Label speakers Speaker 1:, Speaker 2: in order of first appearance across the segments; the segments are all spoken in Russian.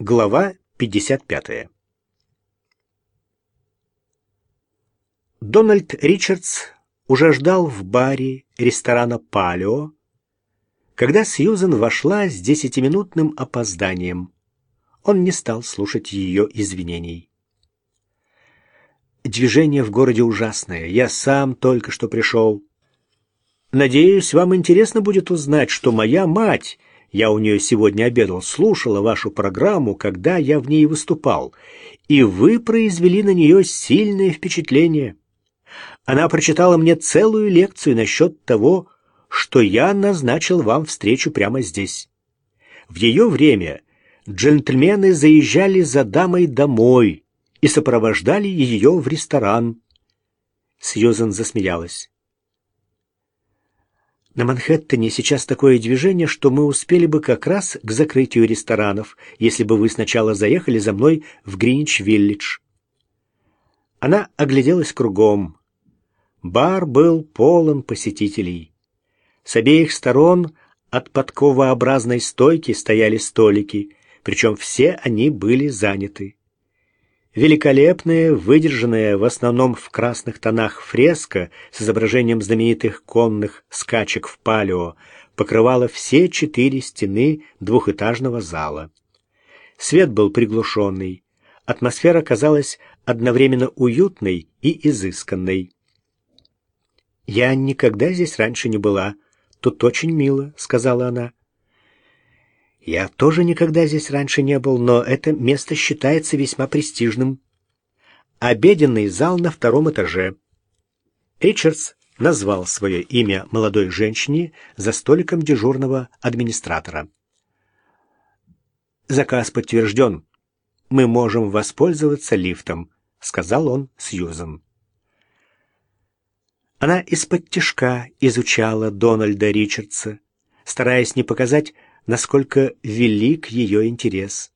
Speaker 1: Глава 55. Дональд Ричардс уже ждал в баре ресторана «Палео», когда Сьюзен вошла с десятиминутным опозданием. Он не стал слушать ее извинений. «Движение в городе ужасное. Я сам только что пришел. Надеюсь, вам интересно будет узнать, что моя мать я у нее сегодня обедал, слушала вашу программу, когда я в ней выступал, и вы произвели на нее сильное впечатление. Она прочитала мне целую лекцию насчет того, что я назначил вам встречу прямо здесь. В ее время джентльмены заезжали за дамой домой и сопровождали ее в ресторан. Сьюзен засмеялась. На Манхэттене сейчас такое движение, что мы успели бы как раз к закрытию ресторанов, если бы вы сначала заехали за мной в Гринич-Виллидж. Она огляделась кругом. Бар был полон посетителей. С обеих сторон от подковообразной стойки стояли столики, причем все они были заняты. Великолепная, выдержанная в основном в красных тонах фреска с изображением знаменитых конных скачек в палео покрывала все четыре стены двухэтажного зала. Свет был приглушенный, атмосфера казалась одновременно уютной и изысканной. «Я никогда здесь раньше не была. Тут очень мило», — сказала она. Я тоже никогда здесь раньше не был, но это место считается весьма престижным. Обеденный зал на втором этаже. Ричардс назвал свое имя молодой женщине за столиком дежурного администратора. «Заказ подтвержден. Мы можем воспользоваться лифтом», — сказал он Сьюзан. Она из-под тишка изучала Дональда Ричардса, стараясь не показать, насколько велик ее интерес.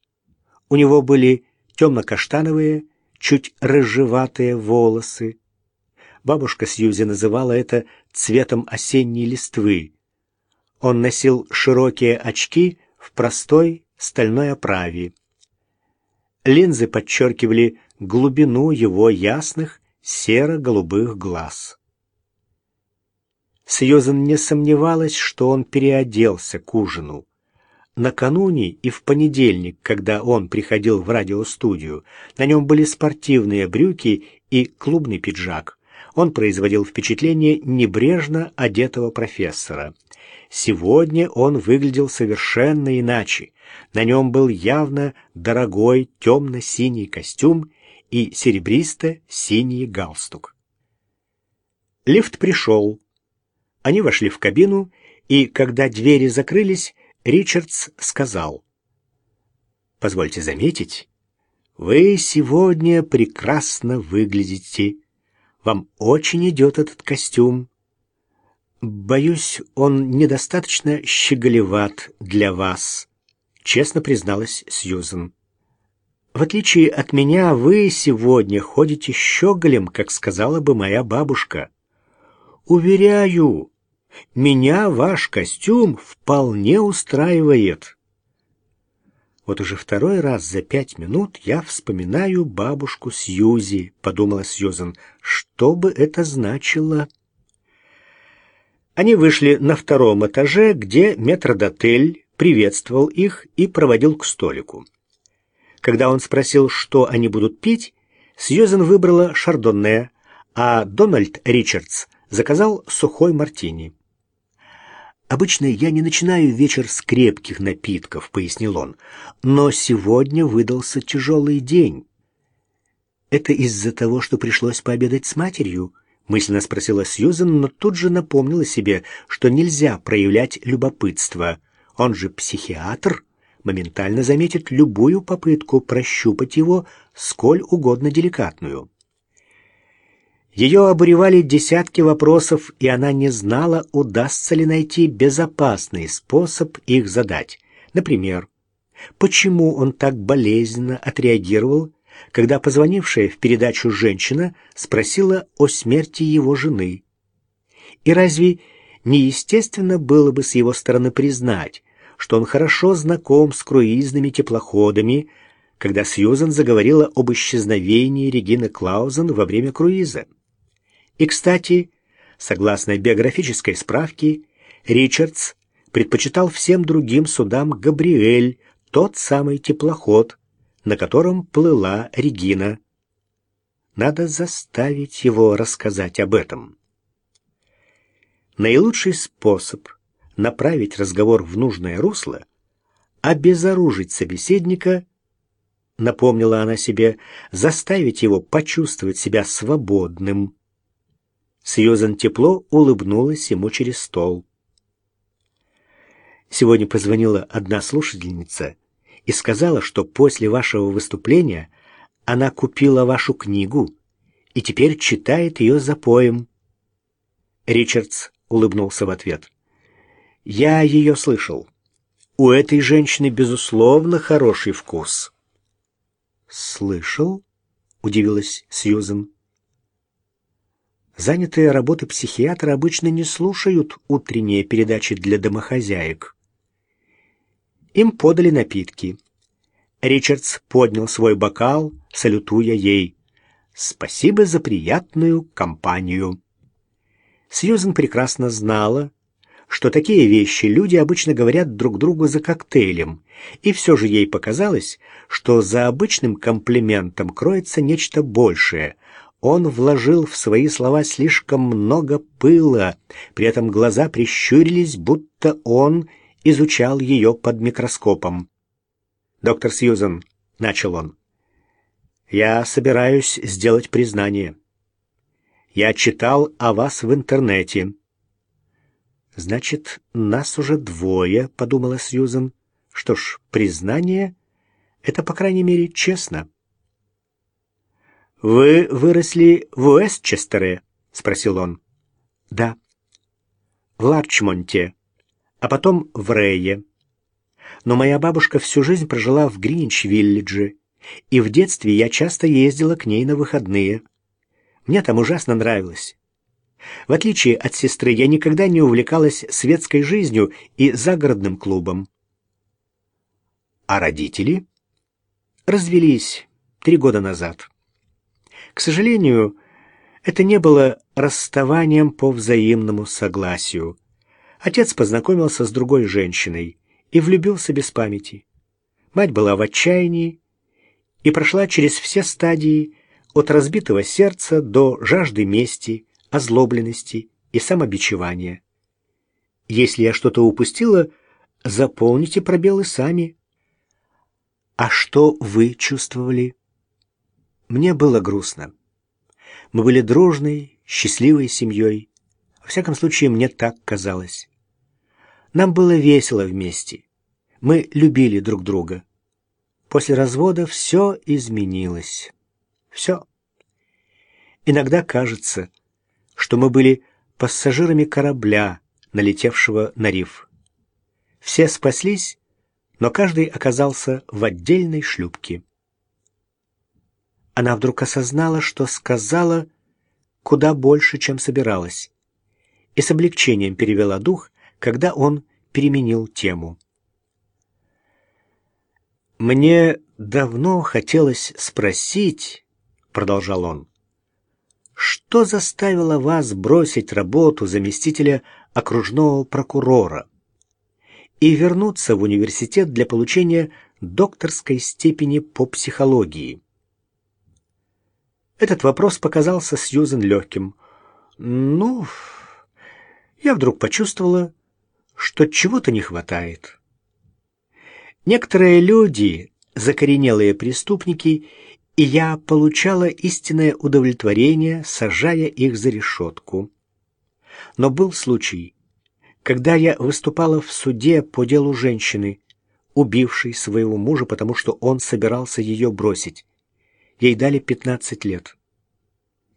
Speaker 1: У него были темно-каштановые, чуть рыжеватые волосы. Бабушка Сьюзи называла это цветом осенней листвы. Он носил широкие очки в простой стальной оправе. Линзы подчеркивали глубину его ясных серо-голубых глаз. Сьюзен не сомневалась, что он переоделся к ужину. Накануне и в понедельник, когда он приходил в радиостудию, на нем были спортивные брюки и клубный пиджак. Он производил впечатление небрежно одетого профессора. Сегодня он выглядел совершенно иначе. На нем был явно дорогой темно-синий костюм и серебристо-синий галстук. Лифт пришел. Они вошли в кабину, и, когда двери закрылись, Ричардс сказал, «Позвольте заметить, вы сегодня прекрасно выглядите. Вам очень идет этот костюм. Боюсь, он недостаточно щеголеват для вас», — честно призналась Сьюзен. «В отличие от меня, вы сегодня ходите щеголем, как сказала бы моя бабушка. Уверяю, меня ваш костюм вполне устраивает. Вот уже второй раз за пять минут я вспоминаю бабушку Сьюзи, подумала Сьюзен. Что бы это значило? Они вышли на втором этаже, где метрдотель приветствовал их и проводил к столику. Когда он спросил, что они будут пить, Сьюзен выбрала шардонне, а Дональд Ричардс заказал сухой мартини. «Обычно я не начинаю вечер с крепких напитков», — пояснил он. «Но сегодня выдался тяжелый день». «Это из-за того, что пришлось пообедать с матерью?» — мысленно спросила Сьюзен, но тут же напомнила себе, что нельзя проявлять любопытство. Он же психиатр, моментально заметит любую попытку прощупать его, сколь угодно деликатную. Ее обуревали десятки вопросов, и она не знала, удастся ли найти безопасный способ их задать. Например, почему он так болезненно отреагировал, когда позвонившая в передачу женщина спросила о смерти его жены? И разве неестественно было бы с его стороны признать, что он хорошо знаком с круизными теплоходами, когда Сьюзен заговорила об исчезновении Регины Клаузен во время круиза. И, кстати, согласно биографической справке, Ричардс предпочитал всем другим судам Габриэль, тот самый теплоход, на котором плыла Регина. Надо заставить его рассказать об этом. Наилучший способ направить разговор в нужное русло — обезоружить собеседника, напомнила она себе, заставить его почувствовать себя свободным. Сьюзан тепло улыбнулась ему через стол. Сегодня позвонила одна слушательница и сказала, что после вашего выступления она купила вашу книгу и теперь читает ее за поем. Ричардс улыбнулся в ответ. Я ее слышал. У этой женщины, безусловно, хороший вкус. Слышал? Удивилась Сьюзен. Занятые работы психиатра обычно не слушают утренние передачи для домохозяек. Им подали напитки. Ричардс поднял свой бокал, салютуя ей. «Спасибо за приятную компанию». Сьюзен прекрасно знала, что такие вещи люди обычно говорят друг другу за коктейлем, и все же ей показалось, что за обычным комплиментом кроется нечто большее. Он вложил в свои слова слишком много пыла, при этом глаза прищурились, будто он изучал ее под микроскопом. «Доктор Сьюзен», — начал он, — «я собираюсь сделать признание. Я читал о вас в интернете». «Значит, нас уже двое», — подумала Сьюзен. «Что ж, признание — это, по крайней мере, честно». «Вы выросли в Уэстчестере?» — спросил он. «Да». «В Ларчмонте, а потом в Рее. Но моя бабушка всю жизнь прожила в Гринич-Виллидже, и в детстве я часто ездила к ней на выходные. Мне там ужасно нравилось. В отличие от сестры, я никогда не увлекалась светской жизнью и загородным клубом. А родители? Развелись три года назад. К сожалению, это не было расставанием по взаимному согласию. Отец познакомился с другой женщиной и влюбился без памяти. Мать была в отчаянии и прошла через все стадии от разбитого сердца до жажды мести, озлобленности и самобичевания. Если я что-то упустила, заполните пробелы сами. А что вы чувствовали? Мне было грустно. Мы были дружной, счастливой семьей. Во всяком случае, мне так казалось. Нам было весело вместе. Мы любили друг друга. После развода все изменилось. Все. Иногда кажется, что мы были пассажирами корабля, налетевшего на риф. Все спаслись, но каждый оказался в отдельной шлюпке. Она вдруг осознала, что сказала куда больше, чем собиралась, и с облегчением перевела дух, когда он переменил тему. «Мне давно хотелось спросить», — продолжал он, что заставило вас бросить работу заместителя окружного прокурора и вернуться в университет для получения докторской степени по психологии? Этот вопрос показался Сьюзен легким. Ну, я вдруг почувствовала, что чего-то не хватает. Некоторые люди, закоренелые преступники, и я получала истинное удовлетворение, сажая их за решетку. Но был случай, когда я выступала в суде по делу женщины, убившей своего мужа, потому что он собирался ее бросить. Ей дали 15 лет.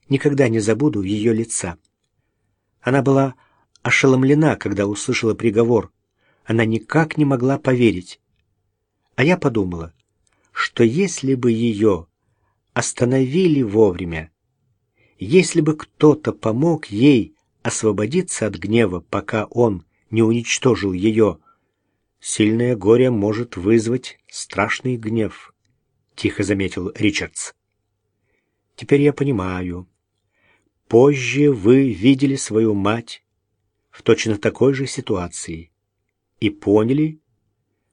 Speaker 1: Никогда не забуду ее лица. Она была ошеломлена, когда услышала приговор. Она никак не могла поверить. А я подумала, что если бы ее остановили вовремя. Если бы кто-то помог ей освободиться от гнева, пока он не уничтожил ее, Сильное горе может вызвать страшный гнев, тихо заметил Ричардс. Теперь я понимаю. Позже вы видели свою мать в точно такой же ситуации и поняли,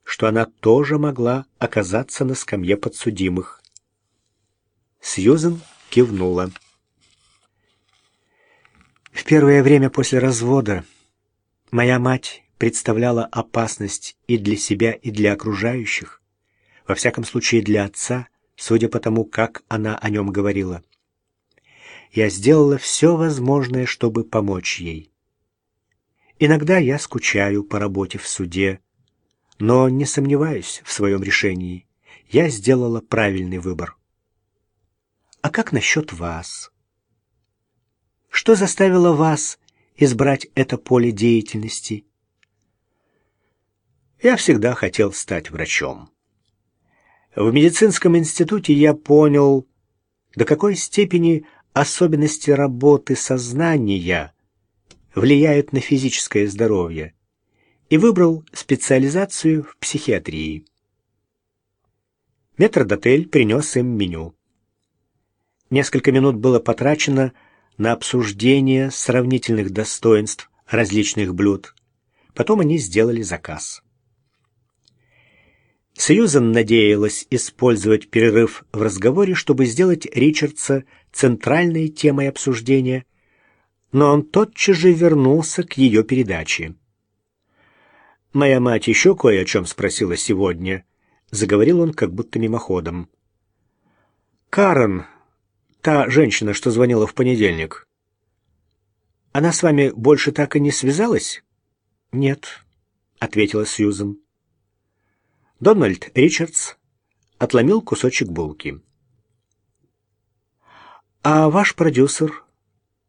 Speaker 1: что она тоже могла оказаться на скамье подсудимых. Сьюзен кивнула. В первое время после развода моя мать представляла опасность и для себя, и для окружающих, во всяком случае для отца, судя по тому, как она о нем говорила. Я сделала все возможное, чтобы помочь ей. Иногда я скучаю по работе в суде, но не сомневаюсь в своем решении. Я сделала правильный выбор. А как насчет вас? Что заставило вас избрать это поле деятельности? Я всегда хотел стать врачом. В медицинском институте я понял, до какой степени особенности работы сознания влияют на физическое здоровье, и выбрал специализацию в психиатрии. Метрдотель принес им меню. Несколько минут было потрачено на обсуждение сравнительных достоинств различных блюд. Потом они сделали заказ. Сьюзан надеялась использовать перерыв в разговоре, чтобы сделать Ричардса центральной темой обсуждения, но он тотчас же вернулся к ее передаче. «Моя мать еще кое о чем спросила сегодня», — заговорил он как будто мимоходом. «Карен, та женщина, что звонила в понедельник, она с вами больше так и не связалась?» «Нет», — ответила Сьюзен. Дональд Ричардс отломил кусочек булки. «А ваш продюсер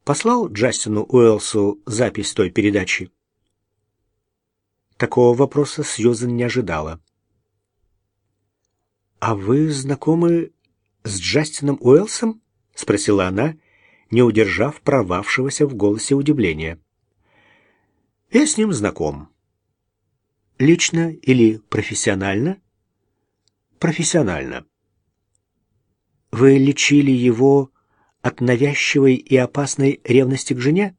Speaker 1: послал Джастину Уэлсу запись той передачи?» Такого вопроса Сьюзен не ожидала. «А вы знакомы с Джастином Уэлсом?» — спросила она, не удержав прорвавшегося в голосе удивления. «Я с ним знаком». «Лично или профессионально?» «Профессионально». «Вы лечили его от навязчивой и опасной ревности к жене?»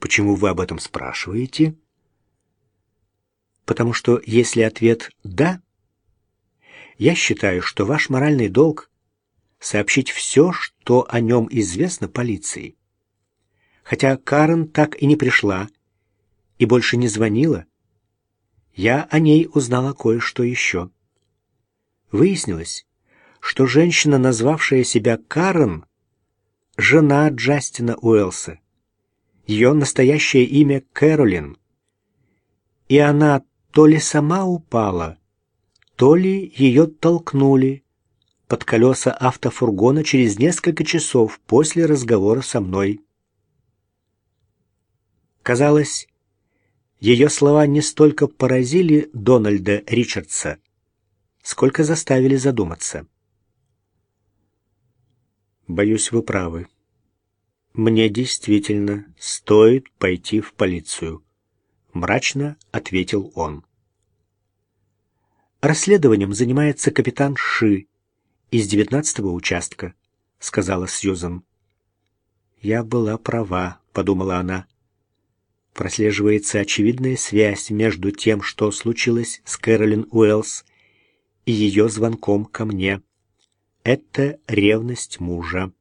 Speaker 1: «Почему вы об этом спрашиваете?» потому что если ответ «да», я считаю, что ваш моральный долг — сообщить все, что о нем известно полиции. Хотя Карен так и не пришла и больше не звонила, я о ней узнала кое-что еще. Выяснилось, что женщина, назвавшая себя Карен, жена Джастина Уэлса. Ее настоящее имя Кэролин. И она то ли сама упала, то ли ее толкнули под колеса автофургона через несколько часов после разговора со мной. Казалось, ее слова не столько поразили Дональда Ричардса, сколько заставили задуматься. Боюсь, вы правы. Мне действительно стоит пойти в полицию. — мрачно ответил он. «Расследованием занимается капитан Ши из девятнадцатого участка», — сказала Сьюзан. «Я была права», — подумала она. Прослеживается очевидная связь между тем, что случилось с Кэролин Уэллс, и ее звонком ко мне. Это ревность мужа.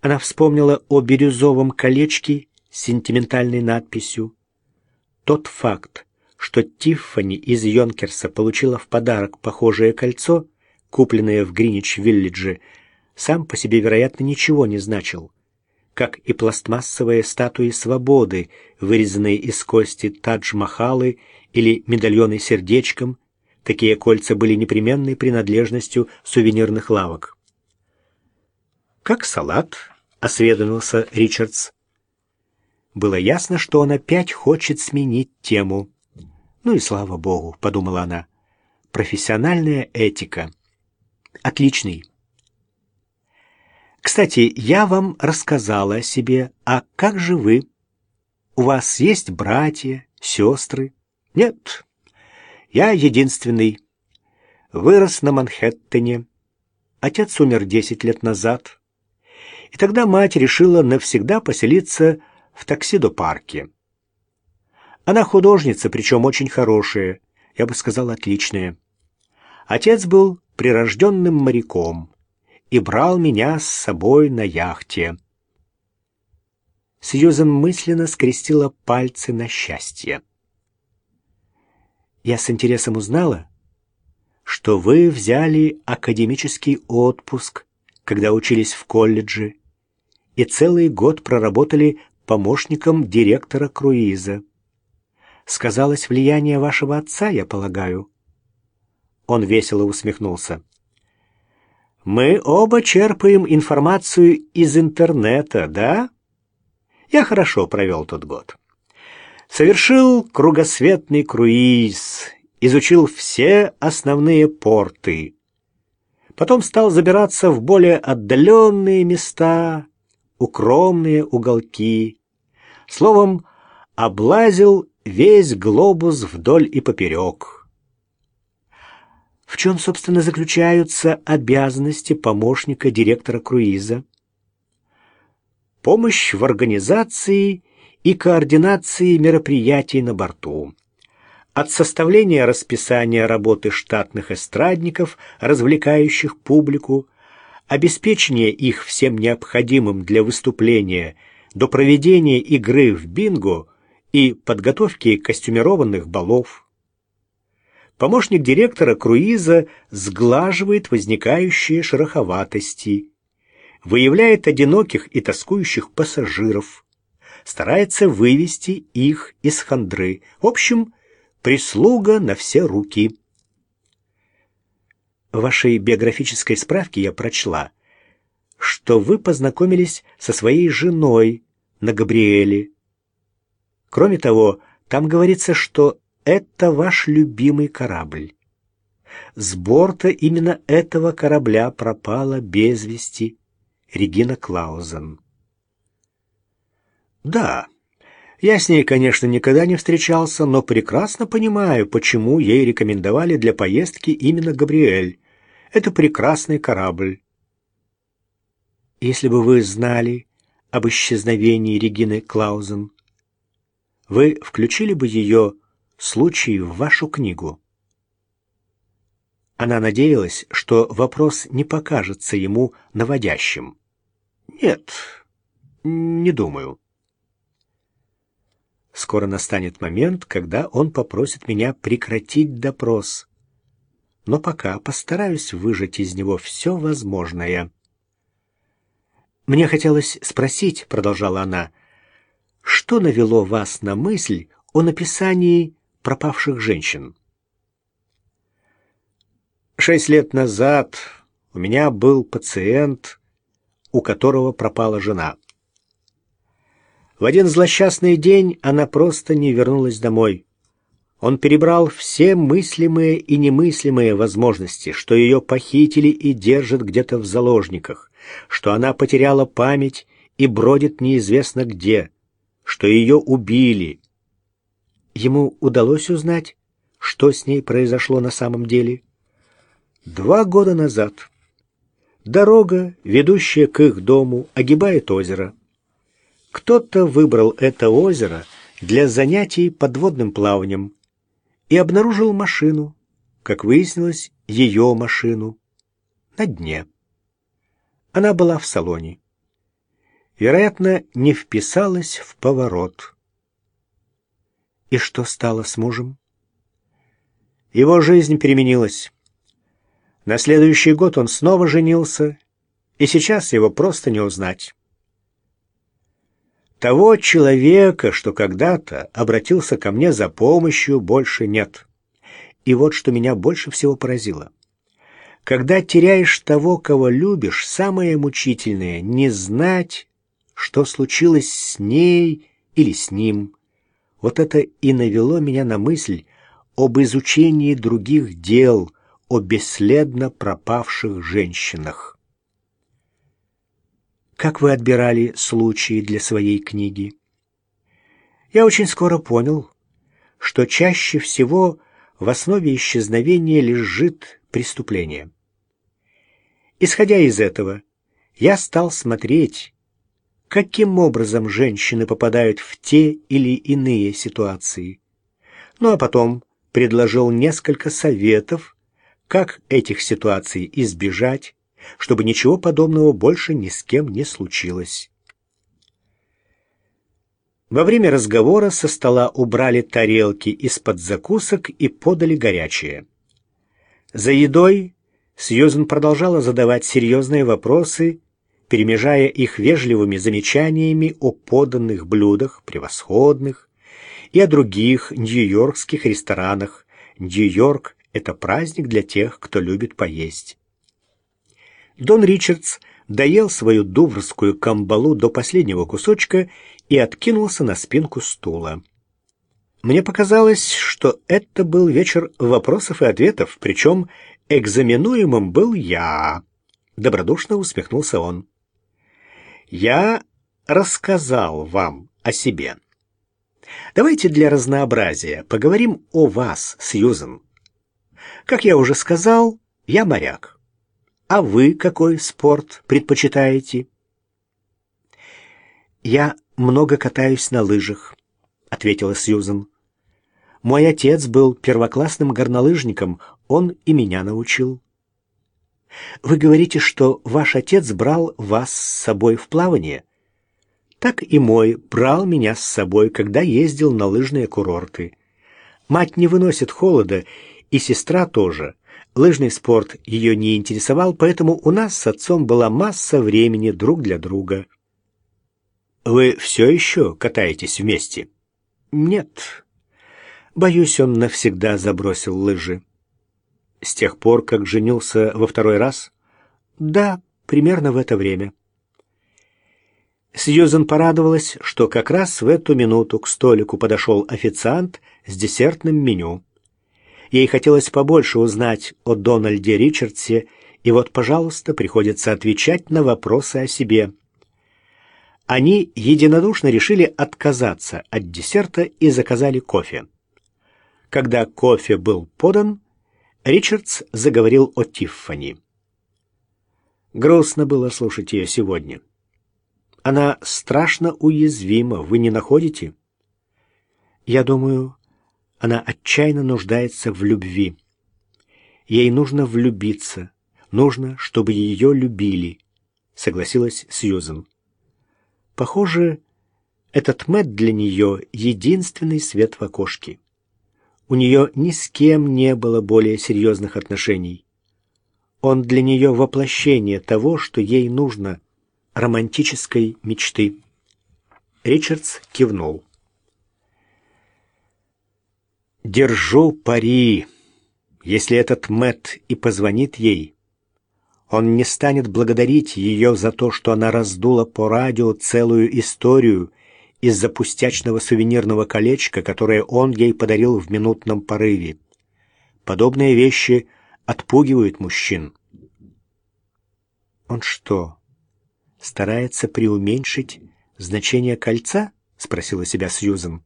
Speaker 1: Она вспомнила о бирюзовом колечке с сентиментальной надписью. Тот факт, что Тиффани из Йонкерса получила в подарок похожее кольцо, купленное в Гринич-Виллидже, сам по себе, вероятно, ничего не значил, как и пластмассовые статуи свободы, вырезанные из кости Тадж-Махалы или медальоны сердечком, такие кольца были непременной принадлежностью сувенирных лавок. «Как салат?» — осведомился Ричардс. Было ясно, что он опять хочет сменить тему. «Ну и слава богу», — подумала она, — «профессиональная этика». «Отличный». «Кстати, я вам рассказала о себе, а как же вы? У вас есть братья, Сестры? Нет, я единственный. Вырос на Манхэттене. Отец умер десять лет назад. И тогда мать решила навсегда поселиться в Таксидо-парке. Она художница, причем очень хорошая, я бы сказал, отличная. Отец был прирожденным моряком и брал меня с собой на яхте. Сьюзен мысленно скрестила пальцы на счастье. Я с интересом узнала, что вы взяли академический отпуск, когда учились в колледже, и целый год проработали помощником директора круиза. Сказалось влияние вашего отца, я полагаю. Он весело усмехнулся. Мы оба черпаем информацию из интернета, да? Я хорошо провел тот год. Совершил кругосветный круиз, изучил все основные порты. Потом стал забираться в более отдаленные места, укромные уголки. Словом, облазил весь глобус вдоль и поперек. В чем, собственно, заключаются обязанности помощника директора круиза? Помощь в организации и координации мероприятий на борту от составления расписания работы штатных эстрадников, развлекающих публику, обеспечения их всем необходимым для выступления, до проведения игры в бинго и подготовки костюмированных балов. Помощник директора круиза сглаживает возникающие шероховатости, выявляет одиноких и тоскующих пассажиров, старается вывести их из хандры. В общем, Прислуга на все руки. В вашей биографической справке я прочла, что вы познакомились со своей женой на Габриэле. Кроме того, там говорится, что это ваш любимый корабль. С борта именно этого корабля пропала без вести Регина Клаузен. Да, я с ней, конечно, никогда не встречался, но прекрасно понимаю, почему ей рекомендовали для поездки именно Габриэль. Это прекрасный корабль. Если бы вы знали об исчезновении Регины Клаузен, вы включили бы ее случай в вашу книгу. Она надеялась, что вопрос не покажется ему наводящим. Нет, не думаю. Скоро настанет момент, когда он попросит меня прекратить допрос. Но пока постараюсь выжать из него все возможное. «Мне хотелось спросить», — продолжала она, — «что навело вас на мысль о написании пропавших женщин?» Шесть лет назад у меня был пациент, у которого пропала жена. В один злосчастный день она просто не вернулась домой. Он перебрал все мыслимые и немыслимые возможности, что ее похитили и держат где-то в заложниках, что она потеряла память и бродит неизвестно где, что ее убили. Ему удалось узнать, что с ней произошло на самом деле. Два года назад дорога, ведущая к их дому, огибает озеро. Кто-то выбрал это озеро для занятий подводным плаванием и обнаружил машину, как выяснилось, ее машину, на дне. Она была в салоне. Вероятно, не вписалась в поворот. И что стало с мужем? Его жизнь переменилась. На следующий год он снова женился, и сейчас его просто не узнать. Того человека, что когда-то обратился ко мне за помощью, больше нет. И вот что меня больше всего поразило. Когда теряешь того, кого любишь, самое мучительное — не знать, что случилось с ней или с ним. Вот это и навело меня на мысль об изучении других дел, о бесследно пропавших женщинах. Как вы отбирали случаи для своей книги? Я очень скоро понял, что чаще всего в основе исчезновения лежит преступление. Исходя из этого, я стал смотреть, каким образом женщины попадают в те или иные ситуации. Ну а потом предложил несколько советов, как этих ситуаций избежать, чтобы ничего подобного больше ни с кем не случилось. Во время разговора со стола убрали тарелки из-под закусок и подали горячее. За едой Сьюзен продолжала задавать серьезные вопросы, перемежая их вежливыми замечаниями о поданных блюдах, превосходных, и о других нью-йоркских ресторанах. Нью-Йорк — это праздник для тех, кто любит поесть. Дон Ричардс доел свою дуврскую камбалу до последнего кусочка и откинулся на спинку стула. Мне показалось, что это был вечер вопросов и ответов, причем экзаменуемым был я. Добродушно усмехнулся он. Я рассказал вам о себе. Давайте для разнообразия поговорим о вас, Сьюзен. Как я уже сказал, я моряк. А вы какой спорт предпочитаете? Я много катаюсь на лыжах, ответила Сьюзен. Мой отец был первоклассным горнолыжником, он и меня научил. Вы говорите, что ваш отец брал вас с собой в плавание? Так и мой брал меня с собой, когда ездил на лыжные курорты. Мать не выносит холода, и сестра тоже. Лыжный спорт ее не интересовал, поэтому у нас с отцом была масса времени друг для друга. Вы все еще катаетесь вместе? Нет. Боюсь, он навсегда забросил лыжи. С тех пор, как женился во второй раз? Да, примерно в это время. Сьюзен порадовалась, что как раз в эту минуту к столику подошел официант с десертным меню. Ей хотелось побольше узнать о Дональде Ричардсе, и вот, пожалуйста, приходится отвечать на вопросы о себе. Они единодушно решили отказаться от десерта и заказали кофе. Когда кофе был подан, Ричардс заговорил о Тиффани. Грустно было слушать ее сегодня. Она страшно уязвима, вы не находите? Я думаю, она отчаянно нуждается в любви. Ей нужно влюбиться, нужно, чтобы ее любили, согласилась Сьюзен. Похоже, этот Мэтт для нее единственный свет в окошке. У нее ни с кем не было более серьезных отношений. Он для нее воплощение того, что ей нужно, романтической мечты. Ричардс кивнул. Держу пари. Если этот Мэт и позвонит ей, он не станет благодарить ее за то, что она раздула по радио целую историю из-за пустячного сувенирного колечка, которое он ей подарил в минутном порыве. Подобные вещи отпугивают мужчин. Он что, старается преуменьшить значение кольца? спросила себя Сьюзен.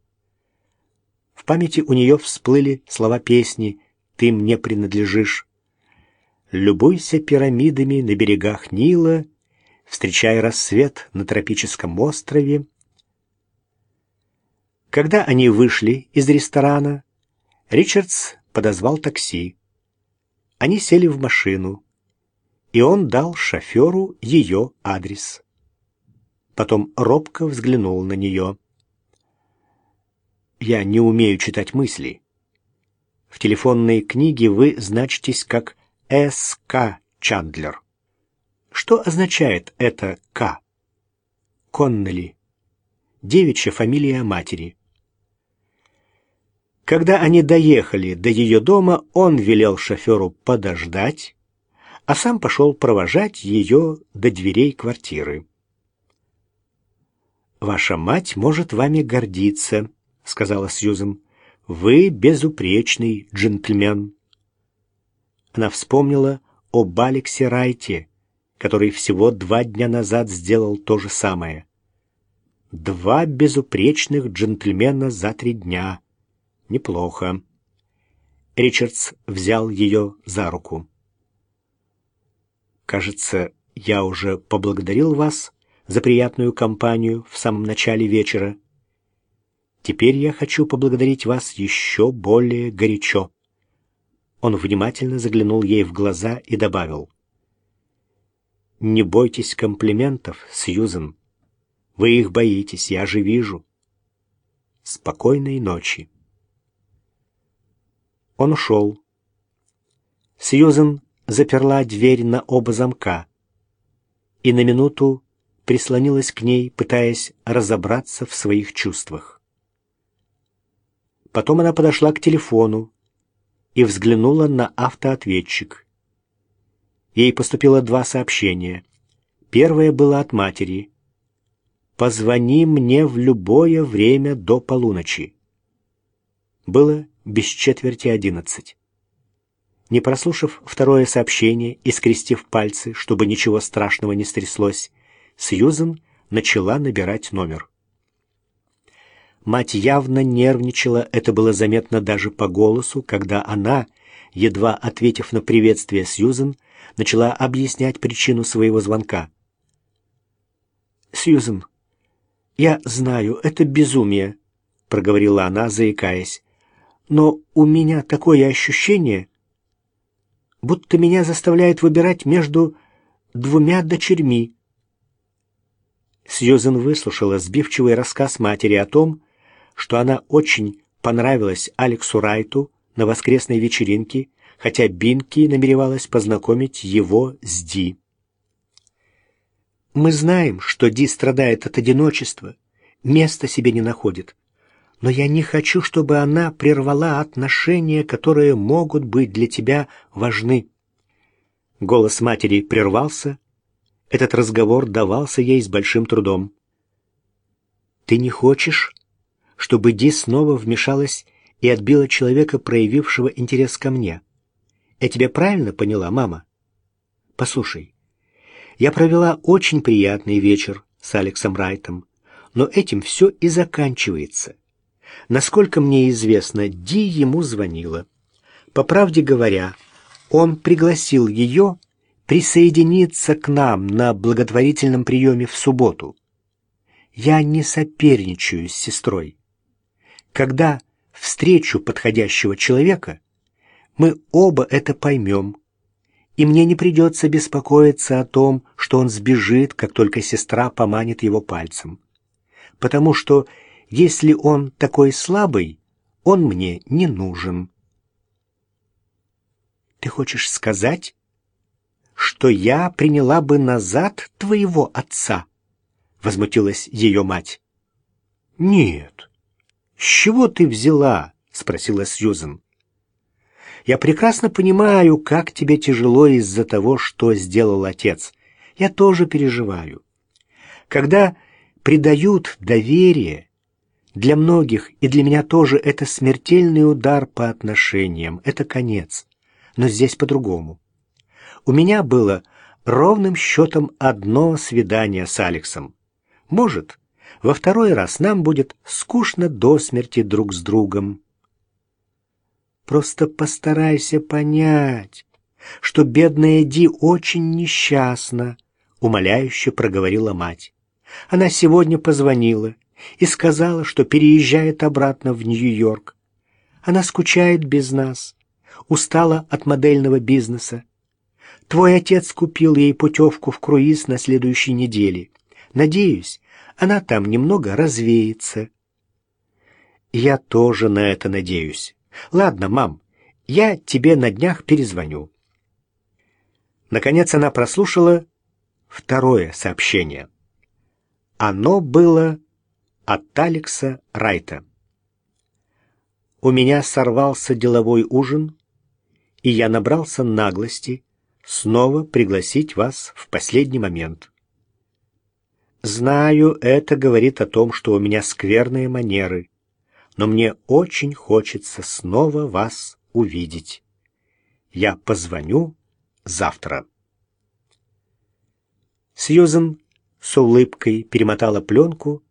Speaker 1: В памяти у нее всплыли слова песни «Ты мне принадлежишь». «Любуйся пирамидами на берегах Нила», «Встречай рассвет на тропическом острове». Когда они вышли из ресторана, Ричардс подозвал такси. Они сели в машину, и он дал шоферу ее адрес. Потом робко взглянул на нее. Я не умею читать мысли. В телефонной книге вы значитесь как С.К. Чандлер. Что означает это «К»? Коннелли. Девичья фамилия матери. Когда они доехали до ее дома, он велел шоферу подождать, а сам пошел провожать ее до дверей квартиры. «Ваша мать может вами гордиться», — сказала Сьюзен. «Вы безупречный джентльмен». Она вспомнила об Алексе Райте, который всего два дня назад сделал то же самое. Два безупречных джентльмена за три дня. Неплохо. Ричардс взял ее за руку. Кажется, я уже поблагодарил вас за приятную компанию в самом начале вечера. Теперь я хочу поблагодарить вас еще более горячо. Он внимательно заглянул ей в глаза и добавил. «Не бойтесь комплиментов, Сьюзен. Вы их боитесь, я же вижу. Спокойной ночи». Он ушел. Сьюзен заперла дверь на оба замка и на минуту прислонилась к ней, пытаясь разобраться в своих чувствах. Потом она подошла к телефону и взглянула на автоответчик. Ей поступило два сообщения. Первое было от матери. «Позвони мне в любое время до полуночи». Было без четверти одиннадцать. Не прослушав второе сообщение и скрестив пальцы, чтобы ничего страшного не стряслось, Сьюзен начала набирать номер. Мать явно нервничала, это было заметно даже по голосу, когда она, едва ответив на приветствие Сьюзен, начала объяснять причину своего звонка. «Сьюзен, я знаю, это безумие», — проговорила она, заикаясь. «Но у меня такое ощущение, будто меня заставляет выбирать между двумя дочерьми. Сьюзен выслушала сбивчивый рассказ матери о том, что она очень понравилась Алексу Райту на воскресной вечеринке, хотя Бинки намеревалась познакомить его с Ди. «Мы знаем, что Ди страдает от одиночества, места себе не находит но я не хочу, чтобы она прервала отношения, которые могут быть для тебя важны. Голос матери прервался. Этот разговор давался ей с большим трудом. Ты не хочешь, чтобы Ди снова вмешалась и отбила человека, проявившего интерес ко мне? Я тебя правильно поняла, мама? Послушай, я провела очень приятный вечер с Алексом Райтом, но этим все и заканчивается. Насколько мне известно, Ди ему звонила. По правде говоря, он пригласил ее присоединиться к нам на благотворительном приеме в субботу. Я не соперничаю с сестрой. Когда встречу подходящего человека, мы оба это поймем, и мне не придется беспокоиться о том, что он сбежит, как только сестра поманит его пальцем. Потому что если он такой слабый, он мне не нужен. Ты хочешь сказать, что я приняла бы назад твоего отца? Возмутилась ее мать. Нет. С чего ты взяла? Спросила Сьюзен. Я прекрасно понимаю, как тебе тяжело из-за того, что сделал отец. Я тоже переживаю. Когда предают доверие, для многих, и для меня тоже, это смертельный удар по отношениям, это конец. Но здесь по-другому. У меня было ровным счетом одно свидание с Алексом. Может, во второй раз нам будет скучно до смерти друг с другом. Просто постарайся понять, что бедная Ди очень несчастна, умоляюще проговорила мать. Она сегодня позвонила и сказала, что переезжает обратно в Нью-Йорк. Она скучает без нас, устала от модельного бизнеса. Твой отец купил ей путевку в круиз на следующей неделе. Надеюсь, она там немного развеется. Я тоже на это надеюсь. Ладно, мам, я тебе на днях перезвоню. Наконец она прослушала второе сообщение. Оно было от Алекса Райта. У меня сорвался деловой ужин, и я набрался наглости снова пригласить вас в последний момент. Знаю, это говорит о том, что у меня скверные манеры, но мне очень хочется снова вас увидеть. Я позвоню завтра. Сьюзен с улыбкой перемотала пленку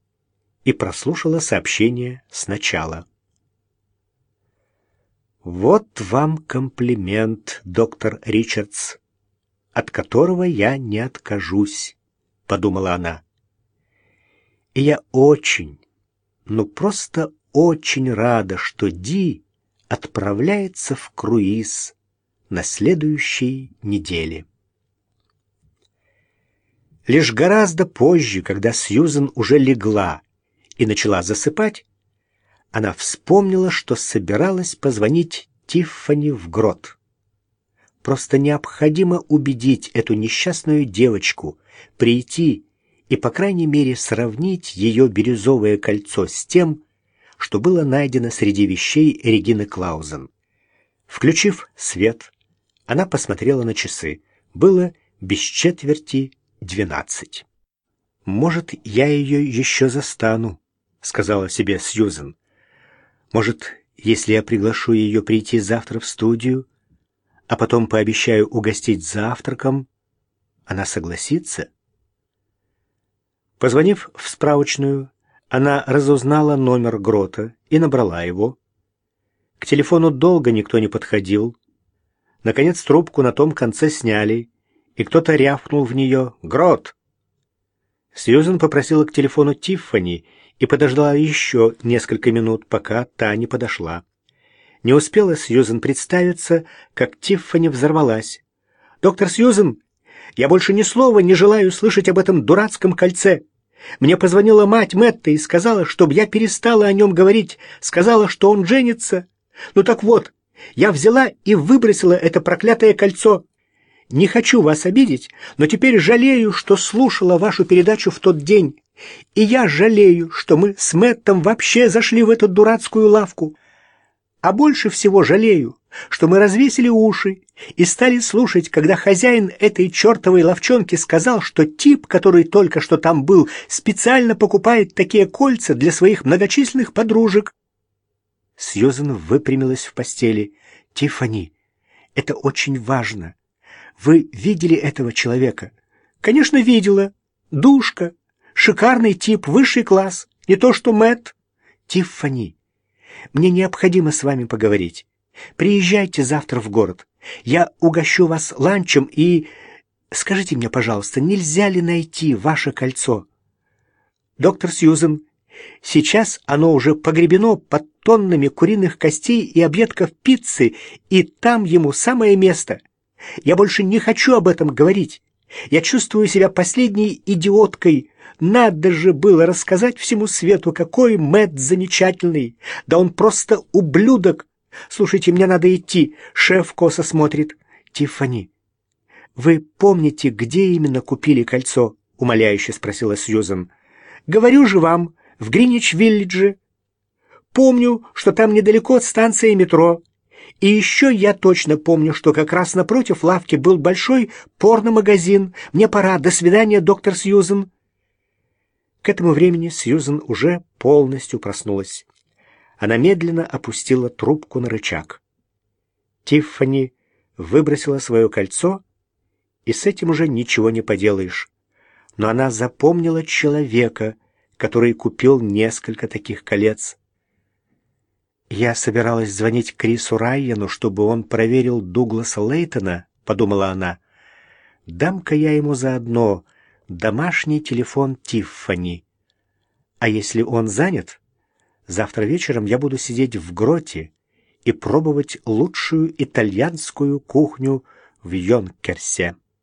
Speaker 1: и прослушала сообщение сначала. Вот вам комплимент, доктор Ричардс, от которого я не откажусь, подумала она. И я очень, ну просто очень рада, что Ди отправляется в круиз на следующей неделе. Лишь гораздо позже, когда Сьюзен уже легла и начала засыпать, она вспомнила, что собиралась позвонить Тиффани в грот. Просто необходимо убедить эту несчастную девочку прийти и, по крайней мере, сравнить ее бирюзовое кольцо с тем, что было найдено среди вещей Регины Клаузен. Включив свет, она посмотрела на часы. Было без четверти двенадцать. «Может, я ее еще застану», — сказала себе Сьюзен. «Может, если я приглашу ее прийти завтра в студию, а потом пообещаю угостить завтраком, она согласится?» Позвонив в справочную, она разузнала номер Грота и набрала его. К телефону долго никто не подходил. Наконец трубку на том конце сняли, и кто-то рявкнул в нее «Грот!». Сьюзен попросила к телефону Тиффани и подождала еще несколько минут, пока та не подошла. Не успела Сьюзен представиться, как Тиффани взорвалась. «Доктор Сьюзен, я больше ни слова не желаю слышать об этом дурацком кольце. Мне позвонила мать Мэтта и сказала, чтобы я перестала о нем говорить, сказала, что он женится. Ну так вот, я взяла и выбросила это проклятое кольцо. Не хочу вас обидеть, но теперь жалею, что слушала вашу передачу в тот день. И я жалею, что мы с Мэттом вообще зашли в эту дурацкую лавку. А больше всего жалею, что мы развесили уши и стали слушать, когда хозяин этой чертовой ловчонки сказал, что тип, который только что там был, специально покупает такие кольца для своих многочисленных подружек. Сьюзен выпрямилась в постели. «Тиффани, это очень важно. Вы видели этого человека?» «Конечно, видела. Душка. Шикарный тип, высший класс. Не то что Мэтт. Тиффани, мне необходимо с вами поговорить. Приезжайте завтра в город. Я угощу вас ланчем и... Скажите мне, пожалуйста, нельзя ли найти ваше кольцо? Доктор Сьюзен, сейчас оно уже погребено под тоннами куриных костей и объедков пиццы, и там ему самое место. Я больше не хочу об этом говорить. Я чувствую себя последней идиоткой. Надо же было рассказать всему свету, какой Мэтт замечательный. Да он просто ублюдок. Слушайте, мне надо идти. Шеф косо смотрит. Тиффани, вы помните, где именно купили кольцо? Умоляюще спросила Сьюзен. Говорю же вам, в Гринич-Виллидже. Помню, что там недалеко от станции метро. И еще я точно помню, что как раз напротив лавки был большой порномагазин. Мне пора. До свидания, доктор Сьюзен. К этому времени Сьюзен уже полностью проснулась. Она медленно опустила трубку на рычаг. Тиффани выбросила свое кольцо, и с этим уже ничего не поделаешь. Но она запомнила человека, который купил несколько таких колец. «Я собиралась звонить Крису Райану, чтобы он проверил Дугласа Лейтона», — подумала она. «Дам-ка я ему заодно домашний телефон Тиффани. А если он занят, Завтра вечером я буду сидеть в гроте и пробовать лучшую итальянскую кухню в Йонкерсе.